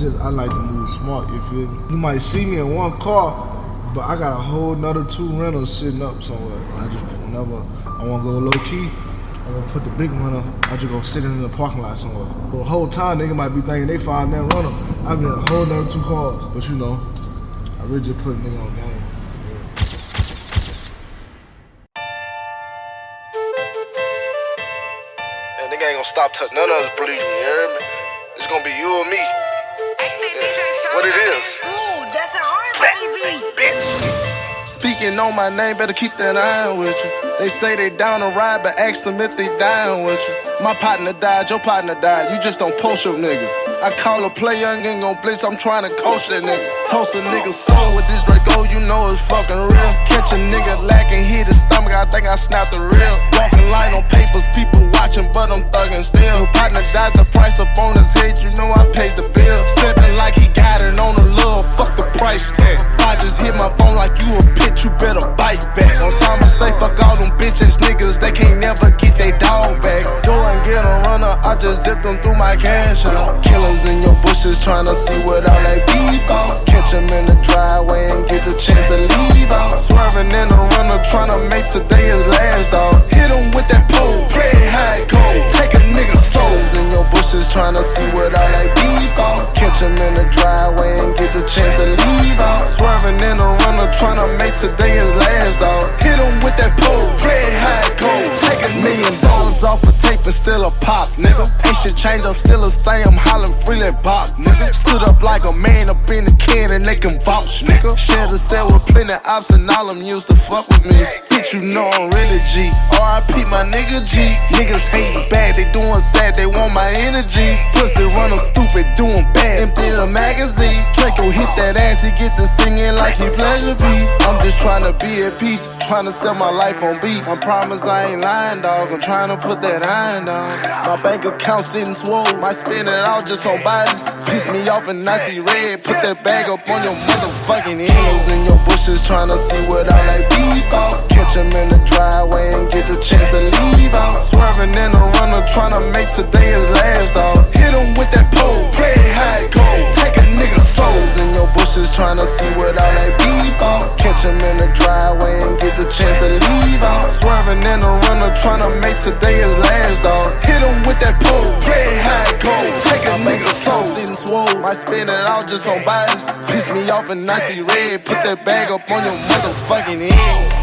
It's just I like to move smart. You feel me? You might see me in one car, but I got a whole nother two rentals sitting up somewhere. I just whenever I want to go low key. I'm gonna put the big one up. I just go sit in the parking lot somewhere. The whole time, nigga might be thinking they find that runner. I in a whole nother two cars. But you know, I really just put a nigga on game. And nigga ain't gonna stop touching none of us bleeding, you hear me? Speaking on my name, better keep that eye with you. They say they down to ride, but ask them if they down with you. My partner died, your partner died. You just don't post your nigga. I call a player, ain't gon' blitz. I'm trying to coach that nigga. Toast a nigga soul with this Draco, you know it's fucking real. Catch a nigga lacking, hit his stomach. I think I snapped the real. Walking line on papers, people watching, but I'm thugging still. Partner died, the price up on his head. You know I paid the bill. Sipping like he got it on the love. Fuck the price they can't never get they dog back. And get a runner, I just zip them through my cash out. Killers in your bushes trying to see what all they beef out. Catch them in the driveway and get the chance to leave out. Swerving in the runner, trying to make today his last dog. Change, I'm still a stay, I'm hollering freely bop, nigga. Stood up like a man up in the can and they can vouch, nigga. Share the cell with plenty ops and all them used to fuck with me. Bitch, you know I'm really G. RIP my nigga G. Niggas hate bad, they doing sad, they want my energy. Pussy run 'em stupid, doing. Empty the magazine. Draco hit that ass, he get to singing like he Pleasure P. I'm just trying to be at peace, trying to set my life on beats. I promise I ain't lying, dog. I'm trying to put that iron down. My bank account sitting swole, might spend it all just on bodies. Piss me off and I see red, put that bag up on your motherfucking heels in your bushes, trying to see what that beef out. Catch 'em in the driveway today is last dog. Hit 'em with that pole, play high cold, take a nigga soul. Sitting swole, might spend it all just on bodies. Piss me off and I see red, put that bag up on your motherfucking head.